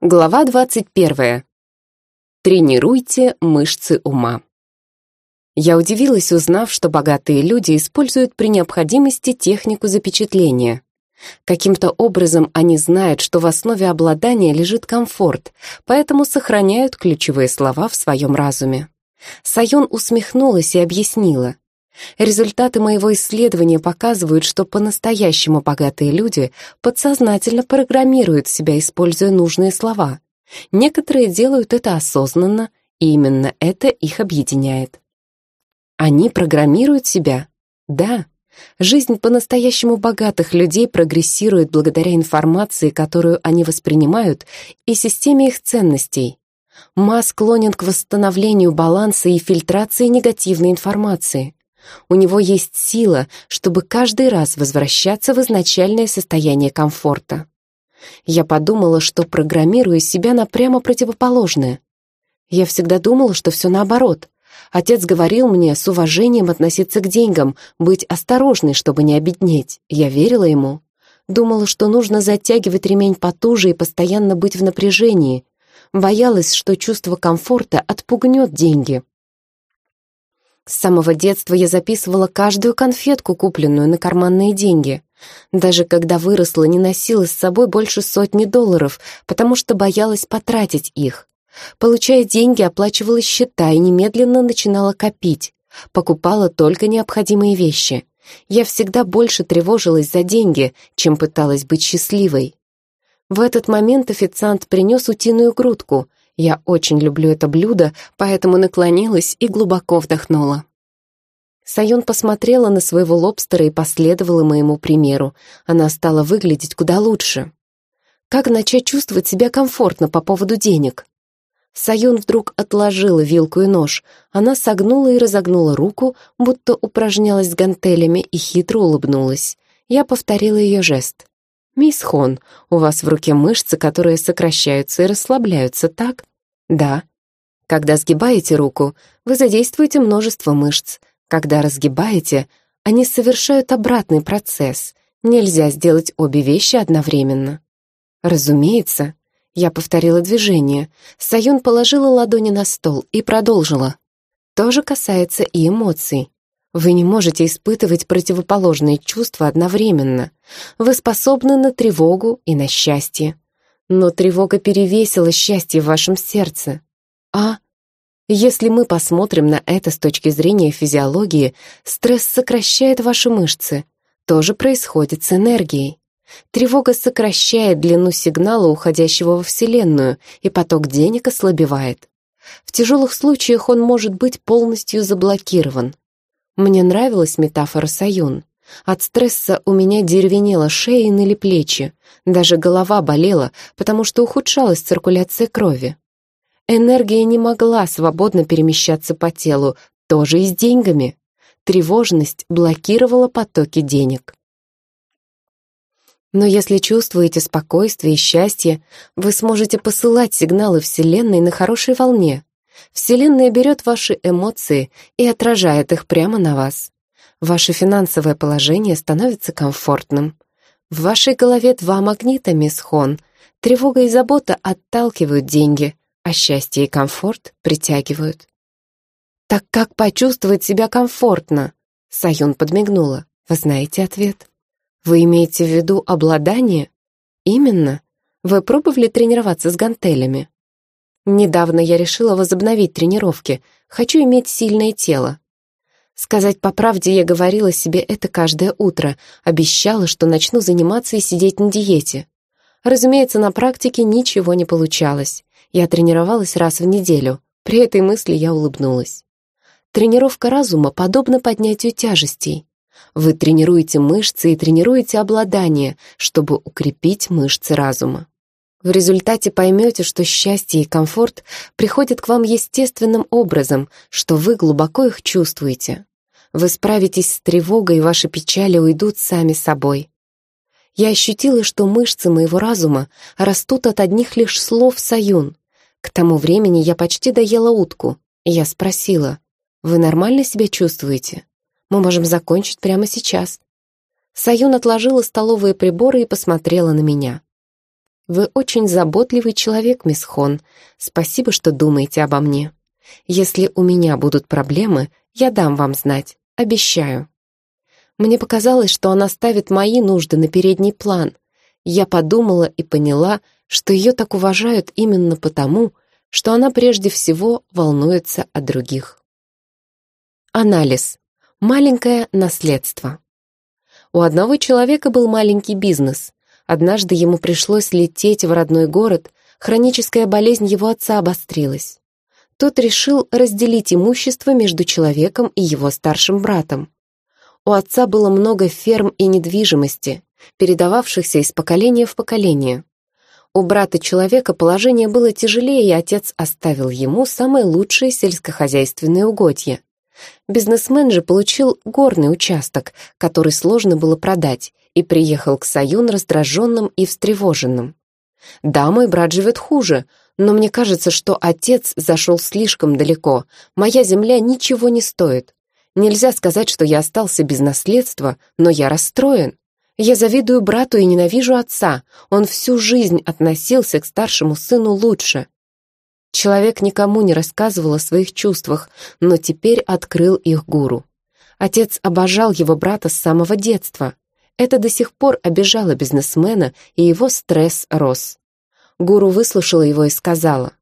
Глава 21. Тренируйте мышцы ума. Я удивилась, узнав, что богатые люди используют при необходимости технику запечатления. Каким-то образом они знают, что в основе обладания лежит комфорт, поэтому сохраняют ключевые слова в своем разуме. Сайон усмехнулась и объяснила. Результаты моего исследования показывают, что по-настоящему богатые люди подсознательно программируют себя, используя нужные слова. Некоторые делают это осознанно, и именно это их объединяет. Они программируют себя? Да. Жизнь по-настоящему богатых людей прогрессирует благодаря информации, которую они воспринимают, и системе их ценностей. Ма склонен к восстановлению баланса и фильтрации негативной информации. У него есть сила, чтобы каждый раз возвращаться в изначальное состояние комфорта. Я подумала, что программирую себя на прямо противоположное. Я всегда думала, что все наоборот. Отец говорил мне с уважением относиться к деньгам, быть осторожной, чтобы не обеднеть. Я верила ему. Думала, что нужно затягивать ремень потуже и постоянно быть в напряжении. Боялась, что чувство комфорта отпугнет деньги. С самого детства я записывала каждую конфетку, купленную на карманные деньги. Даже когда выросла, не носила с собой больше сотни долларов, потому что боялась потратить их. Получая деньги, оплачивала счета и немедленно начинала копить. Покупала только необходимые вещи. Я всегда больше тревожилась за деньги, чем пыталась быть счастливой. В этот момент официант принес утиную грудку, я очень люблю это блюдо, поэтому наклонилась и глубоко вдохнула. Сайон посмотрела на своего лобстера и последовала моему примеру. Она стала выглядеть куда лучше. Как начать чувствовать себя комфортно по поводу денег? Сайон вдруг отложила вилку и нож. Она согнула и разогнула руку, будто упражнялась с гантелями и хитро улыбнулась. Я повторила ее жест. «Мисс Хон, у вас в руке мышцы, которые сокращаются и расслабляются, так?» «Да». Когда сгибаете руку, вы задействуете множество мышц. Когда разгибаете, они совершают обратный процесс. Нельзя сделать обе вещи одновременно. Разумеется. Я повторила движение. Саюн положила ладони на стол и продолжила. То же касается и эмоций. Вы не можете испытывать противоположные чувства одновременно. Вы способны на тревогу и на счастье. Но тревога перевесила счастье в вашем сердце. А если мы посмотрим на это с точки зрения физиологии, стресс сокращает ваши мышцы. То же происходит с энергией. Тревога сокращает длину сигнала, уходящего во Вселенную, и поток денег ослабевает. В тяжелых случаях он может быть полностью заблокирован. Мне нравилась метафора Саюн. От стресса у меня деревенела шея и ныли плечи. Даже голова болела, потому что ухудшалась циркуляция крови. Энергия не могла свободно перемещаться по телу, тоже и с деньгами. Тревожность блокировала потоки денег. Но если чувствуете спокойствие и счастье, вы сможете посылать сигналы Вселенной на хорошей волне. Вселенная берет ваши эмоции и отражает их прямо на вас. Ваше финансовое положение становится комфортным. В вашей голове два магнита, мисс Хон. Тревога и забота отталкивают деньги, а счастье и комфорт притягивают. «Так как почувствовать себя комфортно?» Саюн подмигнула. «Вы знаете ответ?» «Вы имеете в виду обладание?» «Именно. Вы пробовали тренироваться с гантелями?» «Недавно я решила возобновить тренировки. Хочу иметь сильное тело. Сказать по правде, я говорила себе это каждое утро, обещала, что начну заниматься и сидеть на диете. Разумеется, на практике ничего не получалось. Я тренировалась раз в неделю. При этой мысли я улыбнулась. Тренировка разума подобна поднятию тяжестей. Вы тренируете мышцы и тренируете обладание, чтобы укрепить мышцы разума. В результате поймете, что счастье и комфорт приходят к вам естественным образом, что вы глубоко их чувствуете. Вы справитесь с тревогой, и ваши печали уйдут сами собой. Я ощутила, что мышцы моего разума растут от одних лишь слов Саюн. К тому времени я почти доела утку. Я спросила, «Вы нормально себя чувствуете? Мы можем закончить прямо сейчас». Саюн отложила столовые приборы и посмотрела на меня. Вы очень заботливый человек, мисс Хон. Спасибо, что думаете обо мне. Если у меня будут проблемы, я дам вам знать. Обещаю». Мне показалось, что она ставит мои нужды на передний план. Я подумала и поняла, что ее так уважают именно потому, что она прежде всего волнуется о других. Анализ. Маленькое наследство. У одного человека был маленький бизнес. Однажды ему пришлось лететь в родной город, хроническая болезнь его отца обострилась. Тот решил разделить имущество между человеком и его старшим братом. У отца было много ферм и недвижимости, передававшихся из поколения в поколение. У брата человека положение было тяжелее, и отец оставил ему самые лучшие сельскохозяйственные угодья. Бизнесмен же получил горный участок, который сложно было продать, и приехал к Саюн раздраженным и встревоженным. «Да, мой брат живет хуже, но мне кажется, что отец зашел слишком далеко. Моя земля ничего не стоит. Нельзя сказать, что я остался без наследства, но я расстроен. Я завидую брату и ненавижу отца. Он всю жизнь относился к старшему сыну лучше. Человек никому не рассказывал о своих чувствах, но теперь открыл их гуру. Отец обожал его брата с самого детства. Это до сих пор обижало бизнесмена, и его стресс рос. Гуру выслушала его и сказала,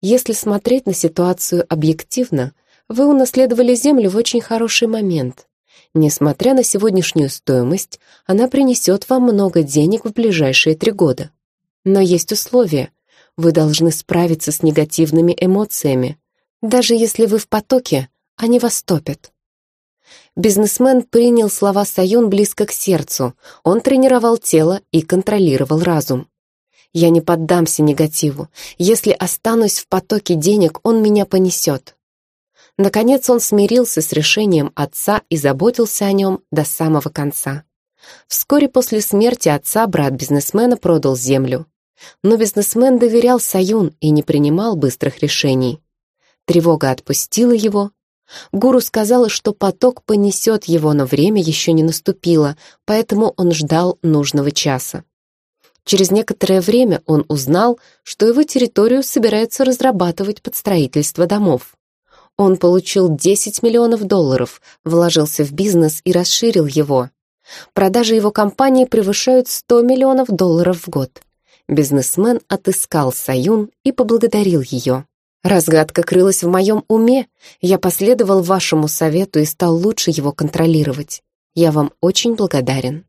«Если смотреть на ситуацию объективно, вы унаследовали землю в очень хороший момент. Несмотря на сегодняшнюю стоимость, она принесет вам много денег в ближайшие три года. Но есть условия. Вы должны справиться с негативными эмоциями. Даже если вы в потоке, они вас топят. Бизнесмен принял слова Саюн близко к сердцу. Он тренировал тело и контролировал разум. «Я не поддамся негативу. Если останусь в потоке денег, он меня понесет». Наконец он смирился с решением отца и заботился о нем до самого конца. Вскоре после смерти отца брат бизнесмена продал землю. Но бизнесмен доверял Саюн и не принимал быстрых решений. Тревога отпустила его. Гуру сказала, что поток понесет его, но время еще не наступило, поэтому он ждал нужного часа. Через некоторое время он узнал, что его территорию собираются разрабатывать под строительство домов. Он получил 10 миллионов долларов, вложился в бизнес и расширил его. Продажи его компании превышают 100 миллионов долларов в год. Бизнесмен отыскал Саюн и поблагодарил ее. «Разгадка крылась в моем уме. Я последовал вашему совету и стал лучше его контролировать. Я вам очень благодарен».